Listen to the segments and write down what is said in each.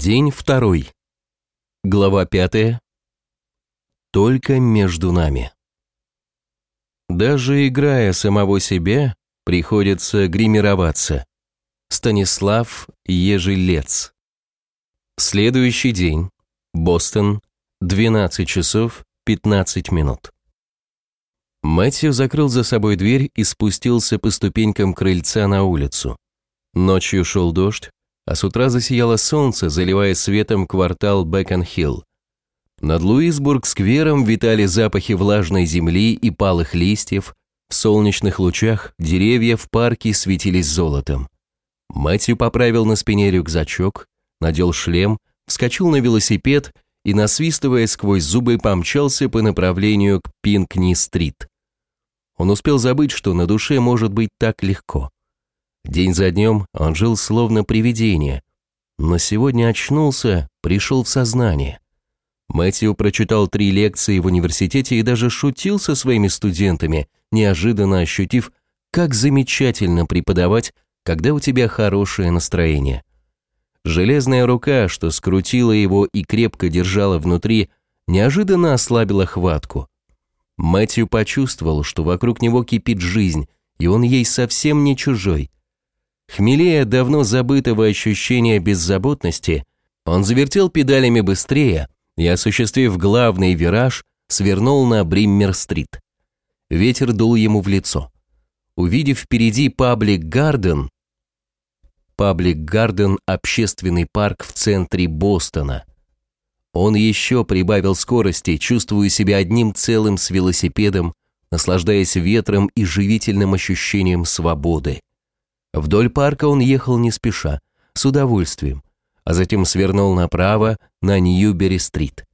День второй. Глава пятая. Только между нами. Даже играя самого себя, приходится гримироваться. Станислав Ежелец. Следующий день. Бостон. 12 часов 15 минут. Мэтью закрыл за собой дверь и спустился по ступенькам крыльца на улицу. Ночью шел дождь, а с утра засияло солнце, заливая светом квартал Бэкон-Хилл. Над Луисбург-сквером витали запахи влажной земли и палых листьев, в солнечных лучах деревья в парке светились золотом. Мэтью поправил на спине рюкзачок, надел шлем, вскочил на велосипед и, насвистывая сквозь зубы, помчался по направлению к Пинкни-стрит. Он успел забыть, что на душе может быть так легко. День за днем он жил словно привидение, но сегодня очнулся, пришел в сознание. Мэтью прочитал три лекции в университете и даже шутил со своими студентами, неожиданно ощутив, как замечательно преподавать, когда у тебя хорошее настроение. Железная рука, что скрутила его и крепко держала внутри, неожиданно ослабила хватку. Мэтью почувствовал, что вокруг него кипит жизнь, и он ей совсем не чужой. Хмелея давно забытого ощущения беззаботности, он завертел педалями быстрее и, осуществив главный вираж, свернул на Бриммер-стрит. Ветер дул ему в лицо. Увидев впереди Паблик Гарден, Паблик Гарден – общественный парк в центре Бостона. Он еще прибавил скорости, чувствуя себя одним целым с велосипедом, наслаждаясь ветром и живительным ощущением свободы. Вдоль парка он ехал не спеша, с удовольствием, а затем свернул направо на Ньюбери-стрит.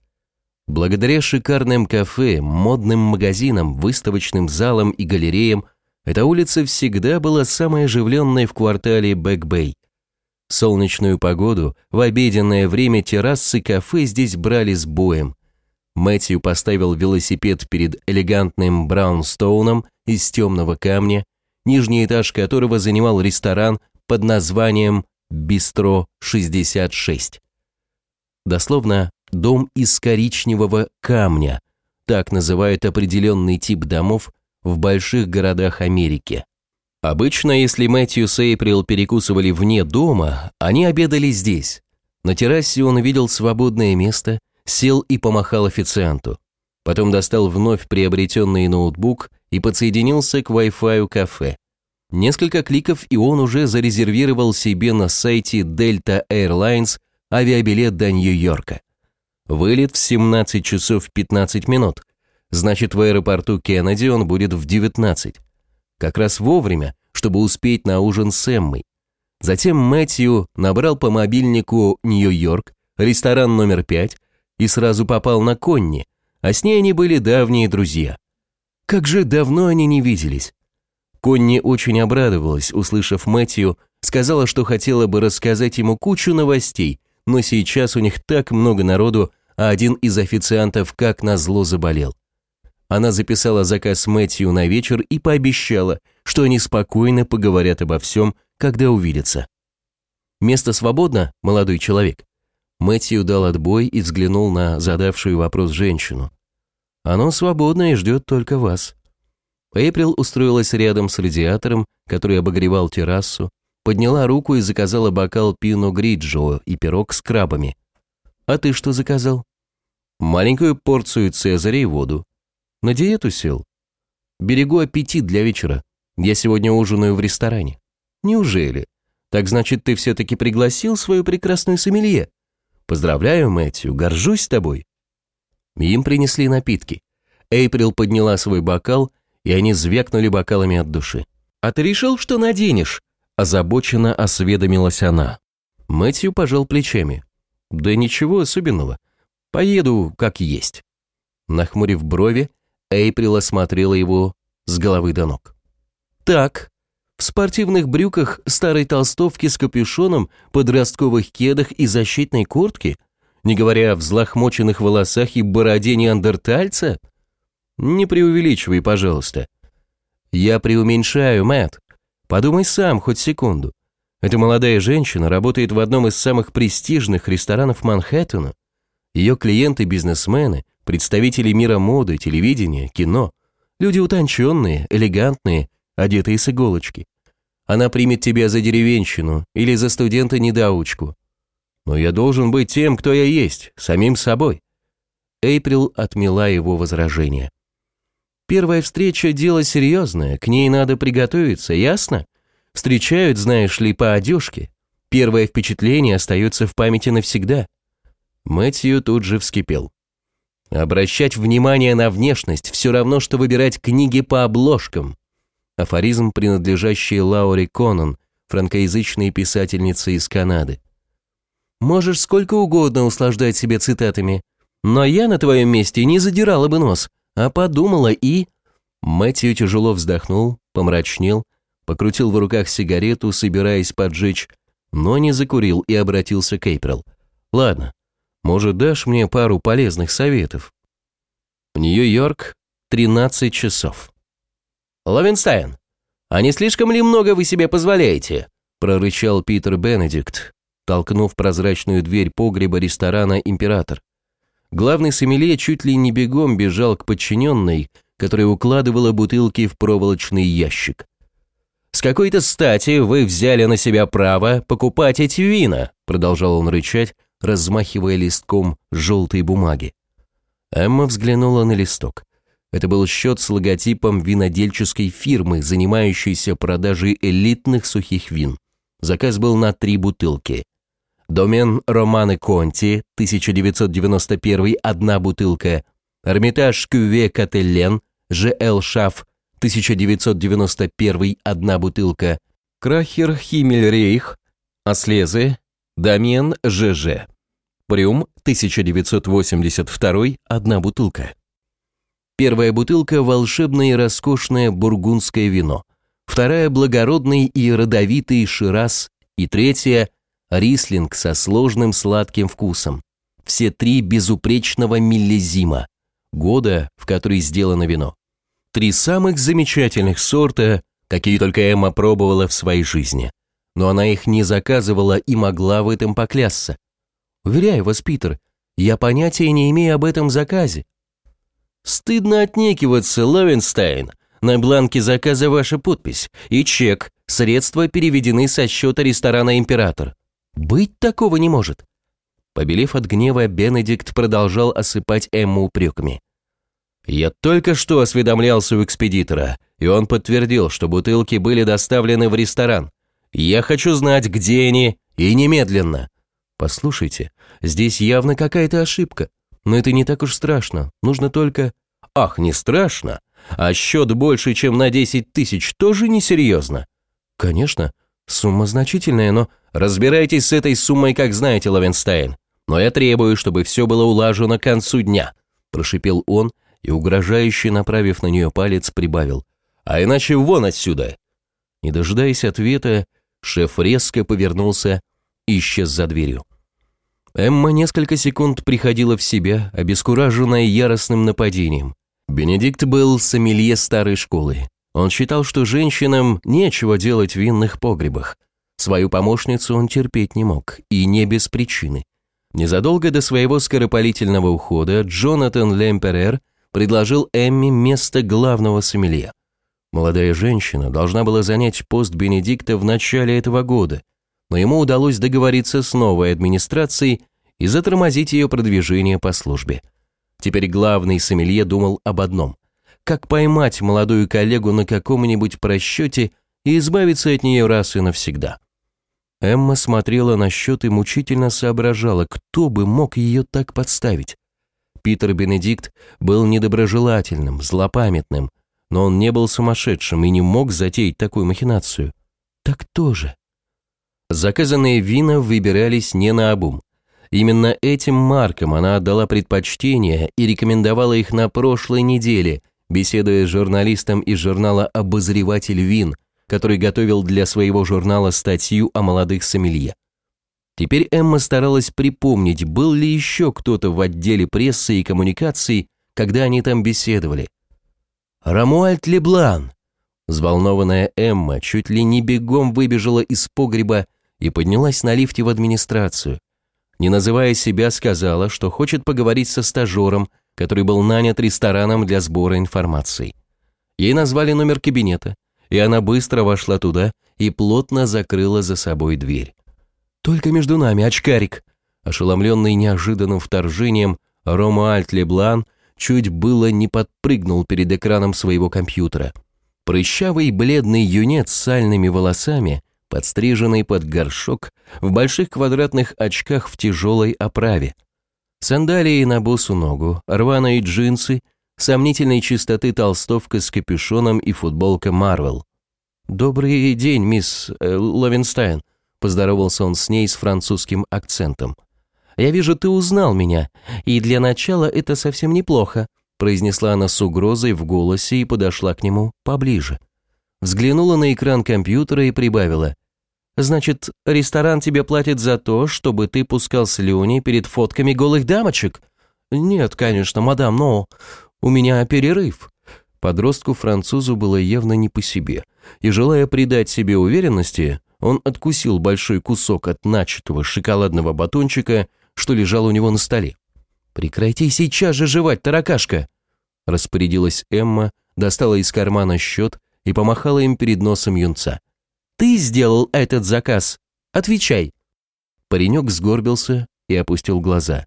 Благодаря шикарным кафе, модным магазинам, выставочным залам и галереям, эта улица всегда была самой оживленной в квартале Бэк-Бэй. Солнечную погоду, в обеденное время террасы кафе здесь брали с боем. Мэтью поставил велосипед перед элегантным браунстоуном из темного камня нижний этаж которого занимал ресторан под названием «Бистро 66». Дословно «дом из коричневого камня», так называют определенный тип домов в больших городах Америки. Обычно, если Мэтью с Эйприл перекусывали вне дома, они обедали здесь. На террасе он увидел свободное место, сел и помахал официанту. Потом достал вновь приобретенный ноутбук и подсоединился к Wi-Fi кафе. Несколько кликов, и он уже зарезервировал себе на сайте Delta Airlines авиабилет до Нью-Йорка. Вылет в 17 часов 15 минут. Значит, в аэропорту Кеннеди он будет в 19. Как раз вовремя, чтобы успеть на ужин с Эммой. Затем Мэтью набрал по мобильнику Нью-Йорк, ресторан номер 5, и сразу попал на Конни, а с ней они были давние друзья. Как же давно они не виделись. Конни очень обрадовалась, услышав Мэтью, сказала, что хотела бы рассказать ему кучу новостей, но сейчас у них так много народу, а один из официантов как назло заболел. Она записала заказ Мэтью на вечер и пообещала, что они спокойно поговорят обо всем, когда увидятся. «Место свободно, молодой человек?» Мэтью дал отбой и взглянул на задавшую вопрос женщину. «Оно свободно и ждет только вас». Эйприл устроилась рядом с радиатором, который обогревал террасу, подняла руку и заказала бокал пино гриджо и пирог с крабами. «А ты что заказал?» «Маленькую порцию цезаря и воду. На диету сел?» «Берегу аппетит для вечера. Я сегодня ужинаю в ресторане». «Неужели? Так значит, ты все-таки пригласил свою прекрасную сомелье?» «Поздравляю, Мэтью, горжусь тобой». Им принесли напитки. Эйприл подняла свой бокал и они звякнули бокалами от души. «А ты решил, что наденешь?» Озабоченно осведомилась она. Мэтью пожал плечами. «Да ничего особенного. Поеду как есть». Нахмурив брови, Эйприл осмотрела его с головы до ног. «Так, в спортивных брюках, старой толстовке с капюшоном, подростковых кедах и защитной куртке, не говоря о взлохмоченных волосах и бороде неандертальца?» Не преувеличивай, пожалуйста. Я преуменьшаю, Мэт. Подумай сам хоть секунду. Эта молодая женщина работает в одном из самых престижных ресторанов Манхэттена. Ее клиенты – бизнесмены, представители мира моды, телевидения, кино. Люди утонченные, элегантные, одетые с иголочки. Она примет тебя за деревенщину или за студента-недоучку. Но я должен быть тем, кто я есть, самим собой. Эйприл отмела его возражение. Первая встреча – дело серьезное, к ней надо приготовиться, ясно? Встречают, знаешь ли, по одежке. Первое впечатление остается в памяти навсегда. Мэтью тут же вскипел. Обращать внимание на внешность все равно, что выбирать книги по обложкам. Афоризм, принадлежащий Лауре Коннон, франкоязычной писательнице из Канады. Можешь сколько угодно услаждать себя цитатами, но я на твоем месте не задирала бы нос, а подумала и...» Мэтью тяжело вздохнул, помрачнел, покрутил в руках сигарету, собираясь поджечь, но не закурил и обратился к Эйприл. «Ладно, может, дашь мне пару полезных советов?» Нью-Йорк, 13 часов. «Лавенстайн, а не слишком ли много вы себе позволяете?» прорычал Питер Бенедикт, толкнув прозрачную дверь погреба ресторана «Император». Главный сомелье чуть ли не бегом бежал к подчиненной, которая укладывала бутылки в проволочный ящик. «С какой-то стати вы взяли на себя право покупать эти вина», продолжал он рычать, размахивая листком желтой бумаги. Эмма взглянула на листок. Это был счет с логотипом винодельческой фирмы, занимающейся продажей элитных сухих вин. Заказ был на три бутылки. Домен Романы Конти, 1991, одна бутылка. Эрмитаж Кюве Кателлен, Ж.Л. Шаф, 1991, одна бутылка. Крахер Химмельрейх, Аслезы, Дамен Ж.Ж. Прюм, 1982, одна бутылка. Первая бутылка – волшебное и роскошное бургундское вино. Вторая – благородный и родовитый шираз. И третья рислинг со сложным сладким вкусом. Все три безупречного миллезима, года, в который сделано вино. Три самых замечательных сорта, какие только Эмма пробовала в своей жизни. Но она их не заказывала и могла в этом поклясться. Уверяю вас, Питер, я понятия не имею об этом заказе. Стыдно отнекиваться, Левенстайн. На бланке заказа ваша подпись и чек. Средства переведены со счета ресторана «Император». Быть такого не может. Побелев от гнева, Бенедикт продолжал осыпать Эмму упреками. «Я только что осведомлялся у экспедитора, и он подтвердил, что бутылки были доставлены в ресторан. Я хочу знать, где они, и немедленно». «Послушайте, здесь явно какая-то ошибка, но это не так уж страшно, нужно только...» «Ах, не страшно? А счет больше, чем на 10 тысяч, тоже несерьезно?» «Конечно, сумма значительная, но Разбирайтесь с этой суммой, как знаете, Лавенстайн. Но я требую, чтобы все было улажено к концу дня», – прошипел он и, угрожающе направив на нее палец, прибавил. «А иначе вон отсюда!» Не дожидаясь ответа, шеф резко повернулся и исчез за дверью. Эмма несколько секунд приходила в себя, обескураженная яростным нападением. Бенедикт был сомелье старой школы. Он считал, что женщинам нечего делать в винных погребах, Свою помощницу он терпеть не мог, и не без причины. Незадолго до своего скоропалительного ухода Джонатан Лемперер предложил Эмми место главного сомелье. Молодая женщина должна была занять пост Бенедикта в начале этого года, но ему удалось договориться с новой администрацией и затормозить ее продвижение по службе. Теперь главный сомелье думал об одном – как поймать молодую коллегу на каком-нибудь просчете и избавиться от нее раз и навсегда. Эмма смотрела на счет и мучительно соображала, кто бы мог ее так подставить. Питер Бенедикт был недоброжелательным, злопамятным, но он не был сумасшедшим и не мог затеять такую махинацию. Так тоже. Заказанные вина выбирались не на обум. Именно этим маркам она отдала предпочтение и рекомендовала их на прошлой неделе, беседуя с журналистом из журнала «Обозреватель вин», который готовил для своего журнала статью о молодых сомелье. Теперь Эмма старалась припомнить, был ли еще кто-то в отделе прессы и коммуникаций, когда они там беседовали. «Рамуальд Леблан!» Взволнованная Эмма чуть ли не бегом выбежала из погреба и поднялась на лифте в администрацию. Не называя себя, сказала, что хочет поговорить со стажером, который был нанят рестораном для сбора информации. Ей назвали номер кабинета, и она быстро вошла туда и плотно закрыла за собой дверь. «Только между нами, очкарик!» Ошеломленный неожиданным вторжением, Ромуальд Леблан чуть было не подпрыгнул перед экраном своего компьютера. Прыщавый бледный юнец с сальными волосами, подстриженный под горшок, в больших квадратных очках в тяжелой оправе. Сандалии на босу ногу, рваные джинсы, сомнительной чистоты толстовка с капюшоном и футболка Марвел. «Добрый день, мисс э, Лавенстайн», – поздоровался он с ней с французским акцентом. «Я вижу, ты узнал меня, и для начала это совсем неплохо», произнесла она с угрозой в голосе и подошла к нему поближе. Взглянула на экран компьютера и прибавила. «Значит, ресторан тебе платит за то, чтобы ты пускал слюни перед фотками голых дамочек?» «Нет, конечно, мадам, но у меня перерыв». Подростку-французу было явно не по себе, и, желая придать себе уверенности, он откусил большой кусок от начатого шоколадного батончика что лежал у него на столе. «Прекрати сейчас же жевать, таракашка!» Распорядилась Эмма, достала из кармана счет и помахала им перед носом юнца. «Ты сделал этот заказ? Отвечай!» Паренек сгорбился и опустил глаза.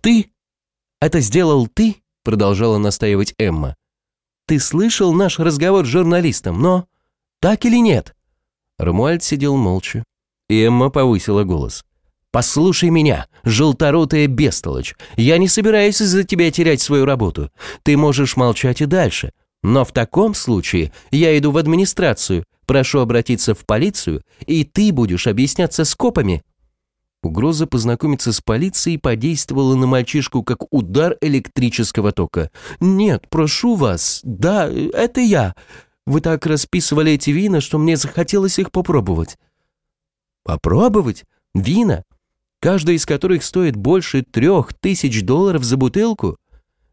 «Ты? Это сделал ты?» Продолжала настаивать Эмма. «Ты слышал наш разговор с журналистом, но... Так или нет?» Рамуальд сидел молча, и Эмма повысила голос. «Послушай меня, желторотая бестолочь, я не собираюсь из-за тебя терять свою работу. Ты можешь молчать и дальше. Но в таком случае я иду в администрацию, прошу обратиться в полицию, и ты будешь объясняться с копами». Угроза познакомиться с полицией подействовала на мальчишку как удар электрического тока. «Нет, прошу вас, да, это я. Вы так расписывали эти вина, что мне захотелось их попробовать». «Попробовать? Вина? каждая из которых стоит больше трех тысяч долларов за бутылку?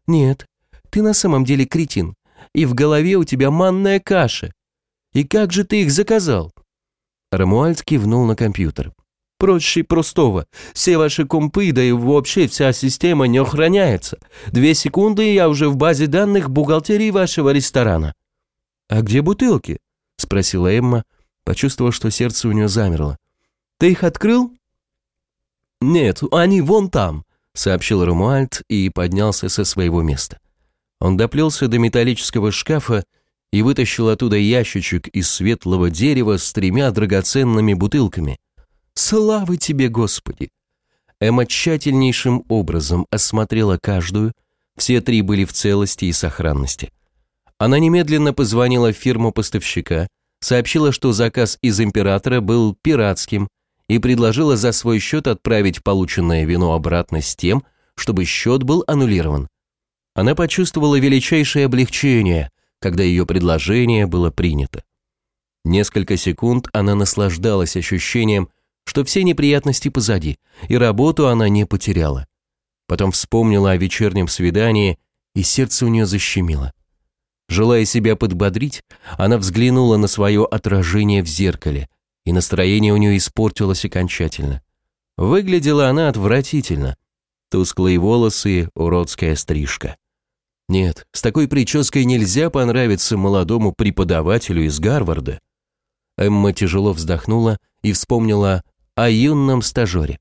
Нет, ты на самом деле кретин, и в голове у тебя манная каша. И как же ты их заказал?» Рамуальд кивнул на компьютер. «Проще простого. Все ваши компы, да и вообще вся система не охраняется. Две секунды, и я уже в базе данных бухгалтерии вашего ресторана». «А где бутылки?» – спросила Эмма, почувствовав, что сердце у нее замерло. «Ты их открыл?» «Нет, они вон там», — сообщил Ромуальд и поднялся со своего места. Он доплелся до металлического шкафа и вытащил оттуда ящичек из светлого дерева с тремя драгоценными бутылками. «Слава тебе, Господи!» Эмма тщательнейшим образом осмотрела каждую, все три были в целости и сохранности. Она немедленно позвонила в фирму поставщика, сообщила, что заказ из императора был пиратским, и предложила за свой счет отправить полученное вино обратно с тем, чтобы счет был аннулирован. Она почувствовала величайшее облегчение, когда ее предложение было принято. Несколько секунд она наслаждалась ощущением, что все неприятности позади, и работу она не потеряла. Потом вспомнила о вечернем свидании, и сердце у нее защемило. Желая себя подбодрить, она взглянула на свое отражение в зеркале – и настроение у нее испортилось окончательно. Выглядела она отвратительно. Тусклые волосы, уродская стрижка. Нет, с такой прической нельзя понравиться молодому преподавателю из Гарварда. Эмма тяжело вздохнула и вспомнила о юном стажере.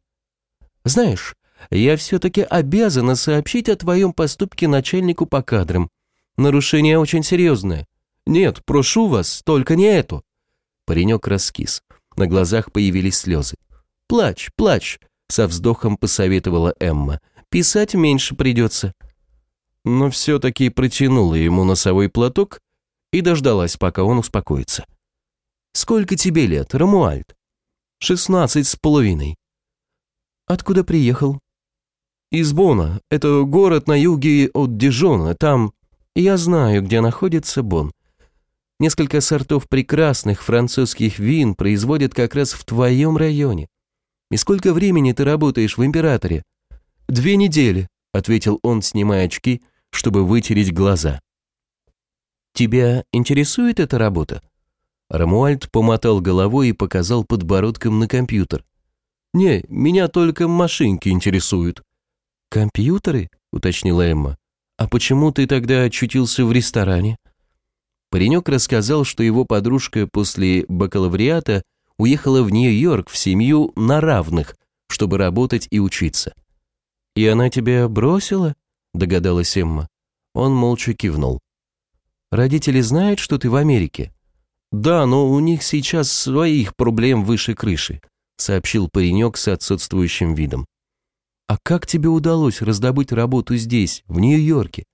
«Знаешь, я все-таки обязана сообщить о твоем поступке начальнику по кадрам. Нарушение очень серьезное. Нет, прошу вас, только не эту». Паренек раскис. На глазах появились слезы. «Плачь, плачь», — со вздохом посоветовала Эмма. «Писать меньше придется». Но все-таки протянула ему носовой платок и дождалась, пока он успокоится. «Сколько тебе лет, Рамуальд?» «Шестнадцать с половиной». «Откуда приехал?» «Из Бона. Это город на юге от Дижона. Там...» «Я знаю, где находится Бон. Несколько сортов прекрасных французских вин производят как раз в твоем районе. И сколько времени ты работаешь в Императоре? Две недели, ответил он, снимая очки, чтобы вытереть глаза. Тебя интересует эта работа? Рамуальд помотал головой и показал подбородком на компьютер. «Не, меня только машинки интересуют». «Компьютеры?» – уточнила Эмма. «А почему ты тогда очутился в ресторане?» Паренек рассказал, что его подружка после бакалавриата уехала в Нью-Йорк в семью на равных, чтобы работать и учиться. «И она тебя бросила?» – догадалась Эмма. Он молча кивнул. «Родители знают, что ты в Америке?» «Да, но у них сейчас своих проблем выше крыши», – сообщил паренек с отсутствующим видом. «А как тебе удалось раздобыть работу здесь, в Нью-Йорке?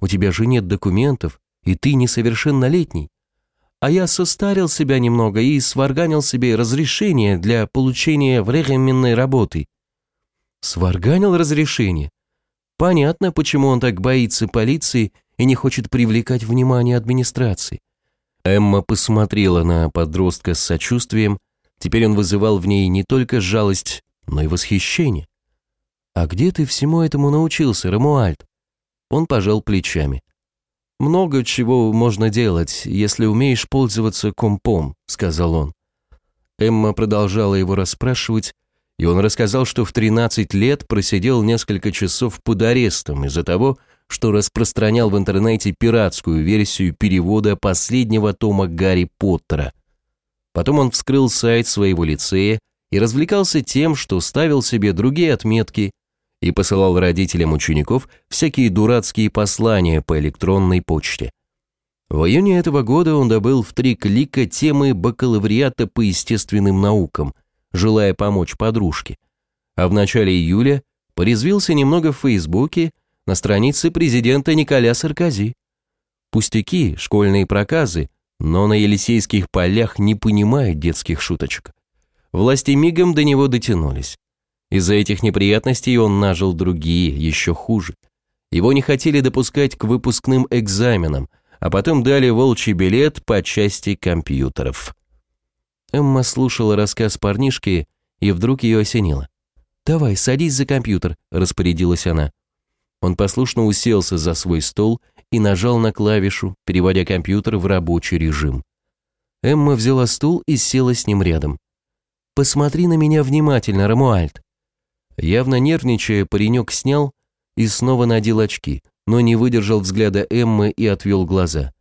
У тебя же нет документов, и ты несовершеннолетний. А я состарил себя немного и сварганил себе разрешение для получения временной работы». «Сварганил разрешение?» Понятно, почему он так боится полиции и не хочет привлекать внимание администрации. Эмма посмотрела на подростка с сочувствием, теперь он вызывал в ней не только жалость, но и восхищение. «А где ты всему этому научился, Рамуальд?» Он пожал плечами. «Много чего можно делать, если умеешь пользоваться компом», — сказал он. Эмма продолжала его расспрашивать, и он рассказал, что в 13 лет просидел несколько часов под арестом из-за того, что распространял в интернете пиратскую версию перевода последнего тома Гарри Поттера. Потом он вскрыл сайт своего лицея и развлекался тем, что ставил себе другие отметки и посылал родителям учеников всякие дурацкие послания по электронной почте. В июне этого года он добыл в три клика темы бакалавриата по естественным наукам, желая помочь подружке. А в начале июля порезвился немного в Фейсбуке на странице президента Николя Саркози. Пустяки, школьные проказы, но на Елисейских полях не понимают детских шуточек. Власти мигом до него дотянулись. Из-за этих неприятностей он нажил другие, еще хуже. Его не хотели допускать к выпускным экзаменам, а потом дали волчий билет по части компьютеров. Эмма слушала рассказ парнишки, и вдруг ее осенило. «Давай, садись за компьютер», – распорядилась она. Он послушно уселся за свой стол и нажал на клавишу, переводя компьютер в рабочий режим. Эмма взяла стул и села с ним рядом. «Посмотри на меня внимательно, Рамуальд». Явно нервничая, паренек снял и снова надел очки, но не выдержал взгляда Эммы и отвел глаза.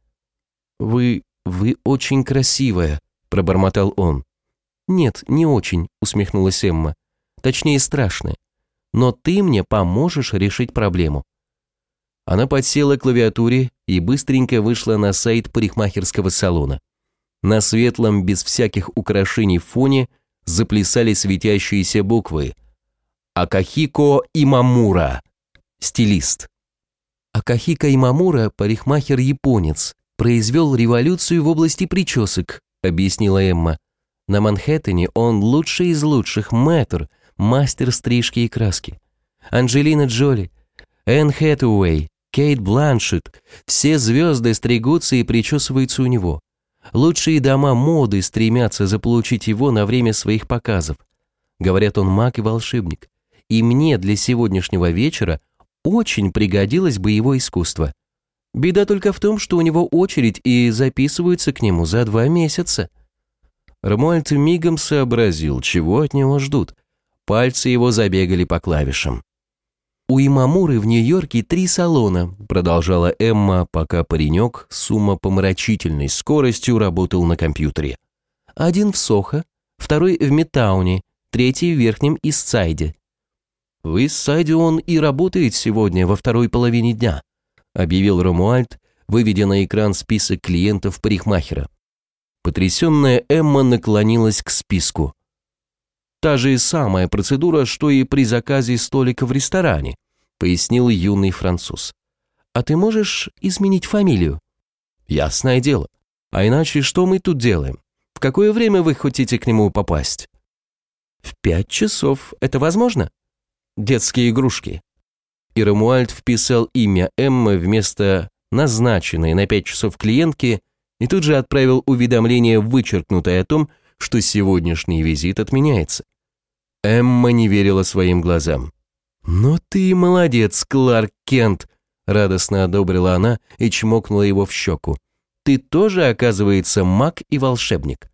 «Вы... вы очень красивая», – пробормотал он. «Нет, не очень», – усмехнулась Эмма. «Точнее, страшная но ты мне поможешь решить проблему». Она подсела к клавиатуре и быстренько вышла на сайт парикмахерского салона. На светлом, без всяких украшений фоне заплясали светящиеся буквы. Акахико Имамура, стилист. Акахико Имамура, парикмахер-японец, произвел революцию в области причесок, объяснила Эмма. На Манхэттене он лучший из лучших мэтр – мастер стрижки и краски. Анджелина Джоли, Энн Хэтэуэй, Кейт Бланшет, все звезды стригутся и причесываются у него. Лучшие дома моды стремятся заполучить его на время своих показов. Говорят, он маг и волшебник. И мне для сегодняшнего вечера очень пригодилось бы его искусство. Беда только в том, что у него очередь и записываются к нему за два месяца. Ромуальд мигом сообразил, чего от него ждут. Пальцы его забегали по клавишам. «У Имамуры в Нью-Йорке три салона», продолжала Эмма, пока паренек с умопомрачительной скоростью работал на компьютере. «Один в Сохо, второй в Метауне, третий в Верхнем Иссайде». «В Иссайде он и работает сегодня во второй половине дня», объявил Ромуальд, выведя на экран список клиентов парикмахера. Потрясенная Эмма наклонилась к списку. Та же самая процедура, что и при заказе столика в ресторане, пояснил юный француз. А ты можешь изменить фамилию? Ясное дело. А иначе что мы тут делаем? В какое время вы хотите к нему попасть? В пять часов. Это возможно? Детские игрушки. И Рамуальд вписал имя Эммы вместо назначенной на пять часов клиентки и тут же отправил уведомление, вычеркнутое о том, что сегодняшний визит отменяется. Эмма не верила своим глазам. «Ну ты молодец, Кларк Кент!» Радостно одобрила она и чмокнула его в щеку. ты тоже, оказывается, маг и волшебник.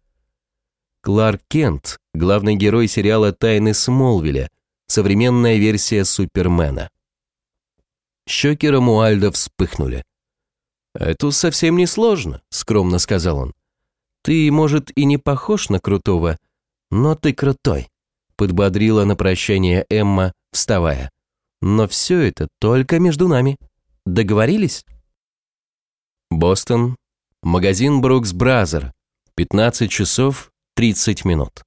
Кларк Кент, главный герой сериала «Тайны Смолвиля», современная версия Супермена. Щеки Ромуальда вспыхнули. «Это совсем не сложно», — скромно сказал он. «Ты, может, и не похож на крутого, но ты крутой», — подбодрила на прощание Эмма, вставая. «Но все это только между нами. Договорились?» Бостон, магазин Brooks Brothers, 15 часов 30 минут.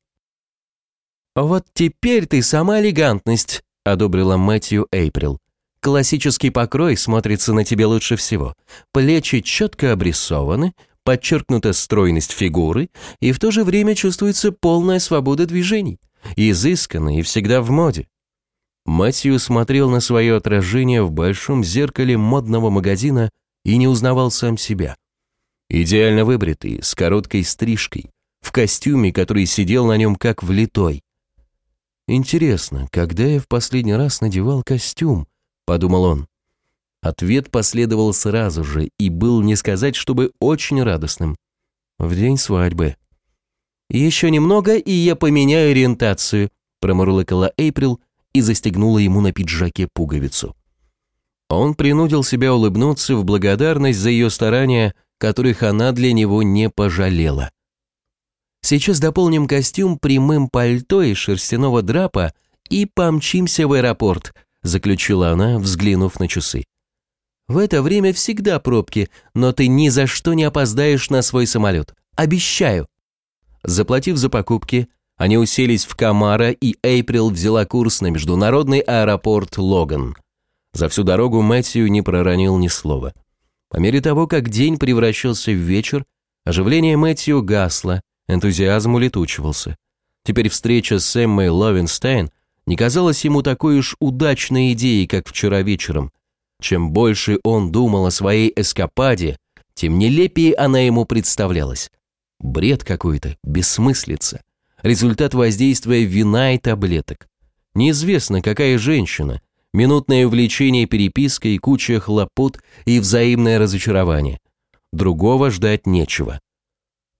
«Вот теперь ты сама элегантность», — одобрила Мэтью Эйприл. Классический покрой смотрится на тебе лучше всего. Плечи четко обрисованы, подчеркнута стройность фигуры, и в то же время чувствуется полная свобода движений, изысканно и всегда в моде. Мэтью смотрел на свое отражение в большом зеркале модного магазина и не узнавал сам себя. Идеально выбритый, с короткой стрижкой, в костюме, который сидел на нем как влитой. Интересно, когда я в последний раз надевал костюм, – подумал он. Ответ последовал сразу же и был, не сказать, чтобы очень радостным. В день свадьбы. «Еще немного, и я поменяю ориентацию», – промурлыкала Эйприл и застегнула ему на пиджаке пуговицу. Он принудил себя улыбнуться в благодарность за ее старания, которых она для него не пожалела. Сейчас дополним костюм прямым пальто из шерстяного драпа и помчимся в аэропорт, заключила она, взглянув на часы. В это время всегда пробки, но ты ни за что не опоздаешь на свой самолет. Обещаю. Заплатив за покупки, они уселись в Камара, и Эйприл взяла курс на международный аэропорт Логан. За всю дорогу Мэтью не проронил ни слова. По мере того, как день превращался в вечер, оживление Мэтью гасло, энтузиазм улетучивался. Теперь встреча с Эммой Ловенстайн – не казалась ему такой уж удачной идеей, как вчера вечером. Чем больше он думал о своей эскападе, тем нелепее она ему представлялась. Бред какой-то, бессмыслица. Результат воздействия вина и таблеток. Неизвестно, какая женщина. Минутное увлечение перепиской, куча хлопот и взаимное разочарование. Другого ждать нечего.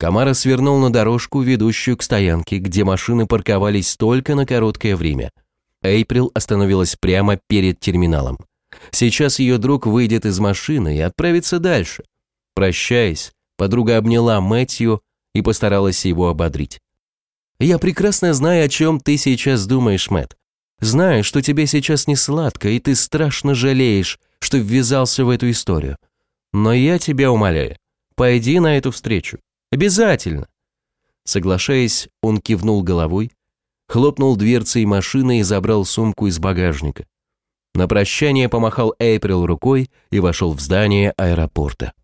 Камара свернул на дорожку, ведущую к стоянке, где машины парковались только на короткое время. Эйприл остановилась прямо перед терминалом. Сейчас ее друг выйдет из машины и отправится дальше. Прощаясь, подруга обняла Мэтью и постаралась его ободрить. «Я прекрасно знаю, о чем ты сейчас думаешь, Мэтт. Знаю, что тебе сейчас не сладко, и ты страшно жалеешь, что ввязался в эту историю. Но я тебя умоляю, пойди на эту встречу. Обязательно. Соглашаясь, он кивнул головой, хлопнул дверцей машины и забрал сумку из багажника. На прощание помахал Эйприл рукой и вошел в здание аэропорта.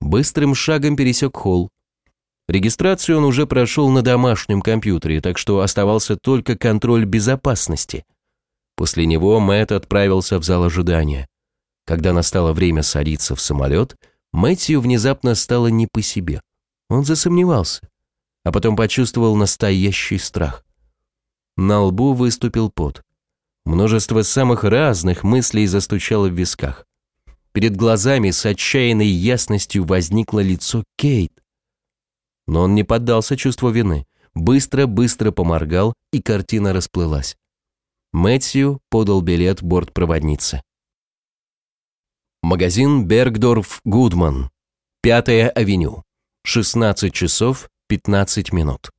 Быстрым шагом пересек холл. Регистрацию он уже прошел на домашнем компьютере, так что оставался только контроль безопасности. После него Мэтт отправился в зал ожидания. Когда настало время садиться в самолет, Мэтью внезапно стало не по себе. Он засомневался, а потом почувствовал настоящий страх. На лбу выступил пот. Множество самых разных мыслей застучало в висках. Перед глазами с отчаянной ясностью возникло лицо Кейт. Но он не поддался чувству вины. Быстро-быстро поморгал, и картина расплылась. Мэтью подал билет бортпроводнице. Магазин Бергдорф Гудман. Пятая авеню. 16 часов 15 минут.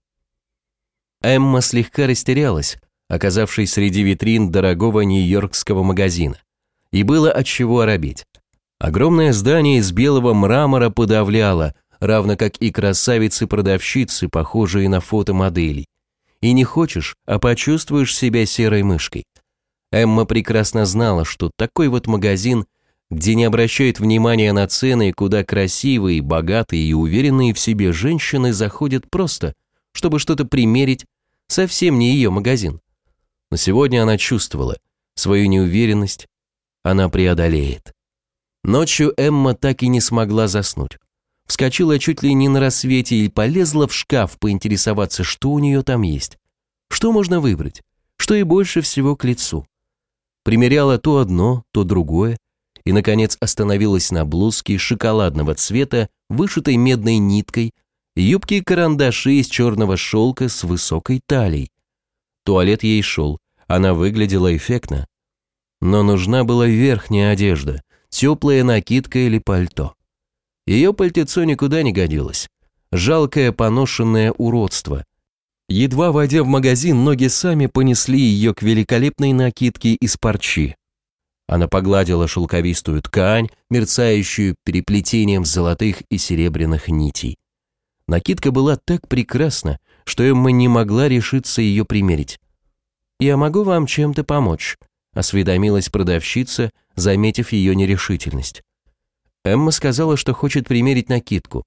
Эмма слегка растерялась, оказавшись среди витрин дорогого нью-йоркского магазина. И было от чего оробить. Огромное здание из белого мрамора подавляло, равно как и красавицы-продавщицы, похожие на фотомоделей. И не хочешь, а почувствуешь себя серой мышкой. Эмма прекрасно знала, что такой вот магазин где не обращают внимания на цены, куда красивые, богатые и уверенные в себе женщины заходят просто, чтобы что-то примерить, совсем не ее магазин. Но сегодня она чувствовала свою неуверенность, она преодолеет. Ночью Эмма так и не смогла заснуть. Вскочила чуть ли не на рассвете и полезла в шкаф поинтересоваться, что у нее там есть. Что можно выбрать, что и больше всего к лицу. Примеряла то одно, то другое, и, наконец, остановилась на блузке шоколадного цвета, вышитой медной ниткой, юбке карандаши из черного шелка с высокой талией. Туалет ей шел, она выглядела эффектно. Но нужна была верхняя одежда, теплая накидка или пальто. Ее пальтецо никуда не годилось. Жалкое поношенное уродство. Едва войдя в магазин, ноги сами понесли ее к великолепной накидке из парчи. Она погладила шелковистую ткань, мерцающую переплетением золотых и серебряных нитей. Накидка была так прекрасна, что Эмма не могла решиться ее примерить. «Я могу вам чем-то помочь», — осведомилась продавщица, заметив ее нерешительность. Эмма сказала, что хочет примерить накидку.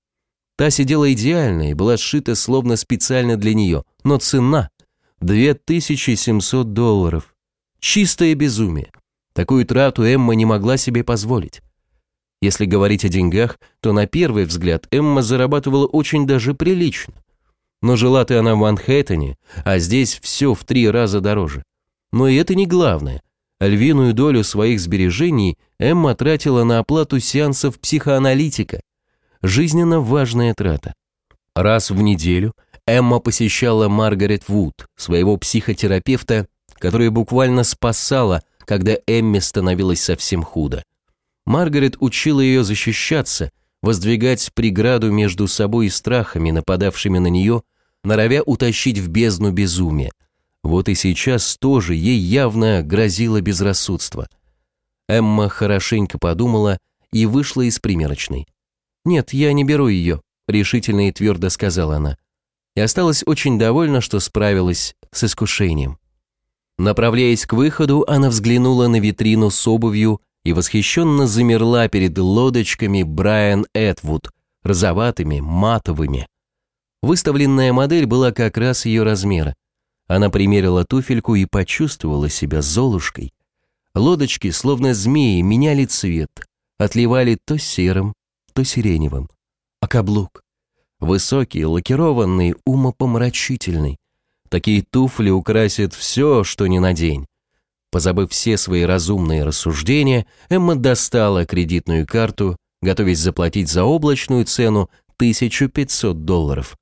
Та сидела идеально и была сшита словно специально для нее, но цена — 2700 долларов. Чистое безумие. Такую трату Эмма не могла себе позволить. Если говорить о деньгах, то на первый взгляд Эмма зарабатывала очень даже прилично. Но жила-то она в Манхэттене, а здесь все в три раза дороже. Но и это не главное. Львиную долю своих сбережений Эмма тратила на оплату сеансов психоаналитика. Жизненно важная трата. Раз в неделю Эмма посещала Маргарет Вуд, своего психотерапевта, которая буквально спасала когда Эмме становилось совсем худо. Маргарет учила ее защищаться, воздвигать преграду между собой и страхами, нападавшими на нее, норовя утащить в бездну безумия. Вот и сейчас тоже ей явно грозило безрассудство. Эмма хорошенько подумала и вышла из примерочной. «Нет, я не беру ее», — решительно и твердо сказала она. И осталась очень довольна, что справилась с искушением. Направляясь к выходу, она взглянула на витрину с обувью и восхищенно замерла перед лодочками Брайан Этвуд, розоватыми, матовыми. Выставленная модель была как раз ее размера. Она примерила туфельку и почувствовала себя золушкой. Лодочки, словно змеи, меняли цвет, отливали то серым, то сиреневым. А каблук? Высокий, лакированный, умопомрачительный. Такие туфли украсят все, что ни на день. Позабыв все свои разумные рассуждения, Эмма достала кредитную карту, готовясь заплатить за облачную цену 1500 долларов.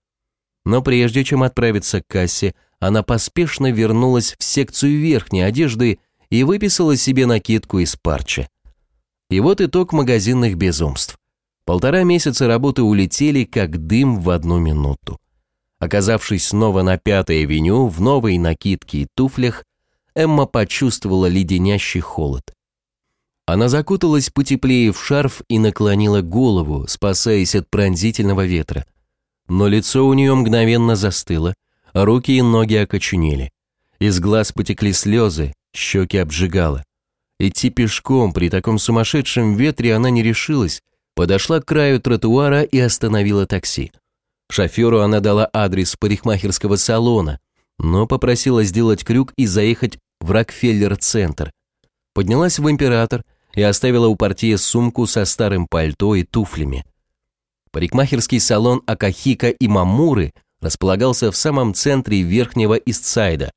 Но прежде чем отправиться к кассе, она поспешно вернулась в секцию верхней одежды и выписала себе накидку из парча. И вот итог магазинных безумств. Полтора месяца работы улетели, как дым в одну минуту. Оказавшись снова на Пятой авеню в новой накидке и туфлях, Эмма почувствовала леденящий холод. Она закуталась потеплее в шарф и наклонила голову, спасаясь от пронзительного ветра. Но лицо у нее мгновенно застыло, руки и ноги окоченели. Из глаз потекли слезы, щеки обжигало. Идти пешком при таком сумасшедшем ветре она не решилась, подошла к краю тротуара и остановила такси. Шоферу она дала адрес парикмахерского салона, но попросила сделать крюк и заехать в Рокфеллер-центр. Поднялась в Император и оставила у портье сумку со старым пальто и туфлями. Парикмахерский салон Акахика и Мамуры располагался в самом центре верхнего Истсайда.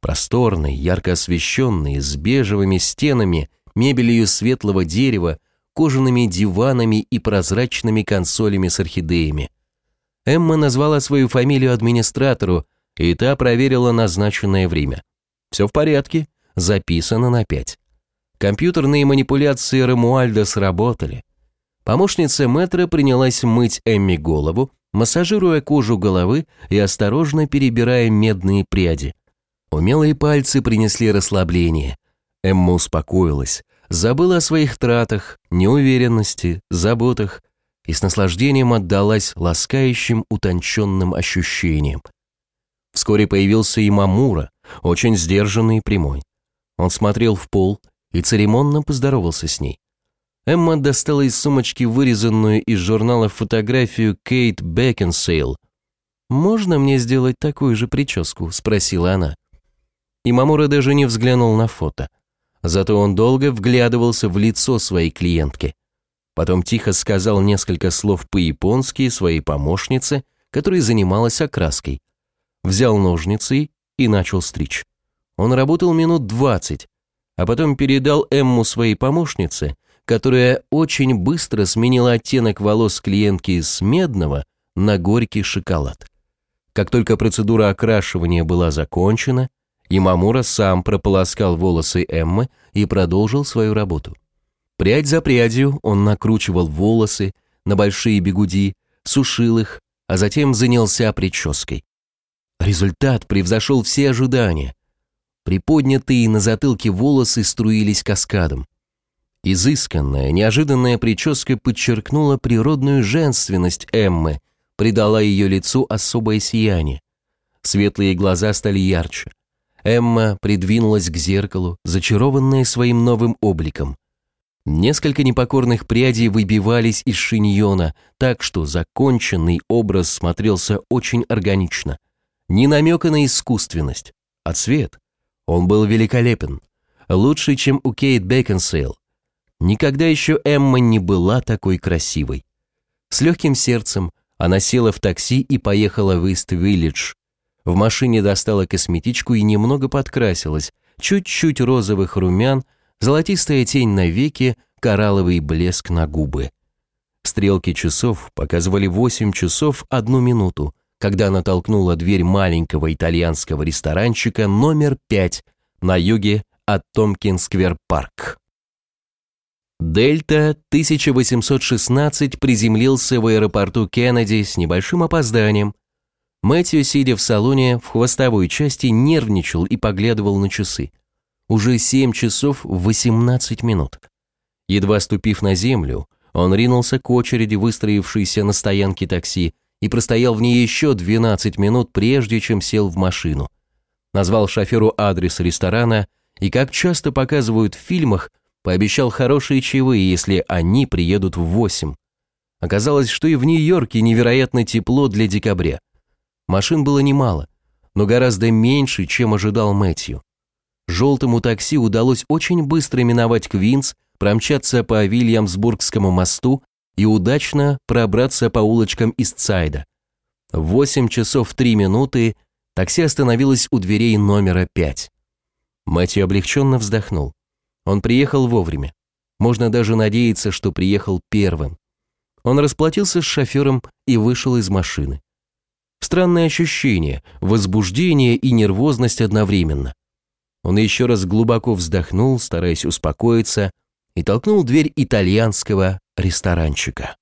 Просторный, ярко освещенный, с бежевыми стенами, мебелью светлого дерева, кожаными диванами и прозрачными консолями с орхидеями. Эмма назвала свою фамилию администратору, и та проверила назначенное время. Все в порядке, записано на пять. Компьютерные манипуляции Рамуальда сработали. Помощница мэтра принялась мыть Эмми голову, массажируя кожу головы и осторожно перебирая медные пряди. Умелые пальцы принесли расслабление. Эмма успокоилась, забыла о своих тратах, неуверенности, заботах и с наслаждением отдалась ласкающим утонченным ощущениям. Вскоре появился и Мамура, очень сдержанный и прямой. Он смотрел в пол и церемонно поздоровался с ней. Эмма достала из сумочки вырезанную из журнала фотографию Кейт Бекинсейл. «Можно мне сделать такую же прическу?» – спросила она. И Мамура даже не взглянул на фото. Зато он долго вглядывался в лицо своей клиентки. Потом тихо сказал несколько слов по-японски своей помощнице, которая занималась окраской. Взял ножницы и начал стричь. Он работал минут двадцать, а потом передал Эмму своей помощнице, которая очень быстро сменила оттенок волос клиентки с медного на горький шоколад. Как только процедура окрашивания была закончена, Имамура сам прополоскал волосы Эммы и продолжил свою работу. Прядь за прядью он накручивал волосы на большие бегуди, сушил их, а затем занялся прической. Результат превзошел все ожидания. Приподнятые на затылке волосы струились каскадом. Изысканная, неожиданная прическа подчеркнула природную женственность Эммы, придала ее лицу особое сияние. Светлые глаза стали ярче. Эмма придвинулась к зеркалу, зачарованная своим новым обликом. Несколько непокорных прядей выбивались из шиньона, так что законченный образ смотрелся очень органично. Ни намека на искусственность, а цвет. Он был великолепен. Лучше, чем у Кейт Беконсейл. Никогда еще Эмма не была такой красивой. С легким сердцем она села в такси и поехала в Ист-Виллидж. В машине достала косметичку и немного подкрасилась, чуть-чуть розовых румян, золотистая тень на веке, коралловый блеск на губы. Стрелки часов показывали 8 часов одну минуту, когда она толкнула дверь маленького итальянского ресторанчика номер 5 на юге от Томкин-сквер-парк. Дельта 1816 приземлился в аэропорту Кеннеди с небольшим опозданием. Мэтью, сидя в салоне, в хвостовой части нервничал и поглядывал на часы. Уже 7 часов 18 минут. Едва ступив на землю, он ринулся к очереди, выстроившейся на стоянке такси, и простоял в ней еще 12 минут, прежде чем сел в машину. Назвал шоферу адрес ресторана и, как часто показывают в фильмах, Пообещал хорошие чаевые, если они приедут в восемь. Оказалось, что и в Нью-Йорке невероятно тепло для декабря. Машин было немало, но гораздо меньше, чем ожидал Мэтью. Желтому такси удалось очень быстро миновать Квинс, промчаться по Вильямсбургскому мосту и удачно пробраться по улочкам Истсайда. В 8 часов 3 минуты такси остановилось у дверей номера 5. Мэтью облегченно вздохнул. Он приехал вовремя. Можно даже надеяться, что приехал первым. Он расплатился с шофером и вышел из машины. Странное ощущение, возбуждение и нервозность одновременно. Он еще раз глубоко вздохнул, стараясь успокоиться, и толкнул дверь итальянского ресторанчика.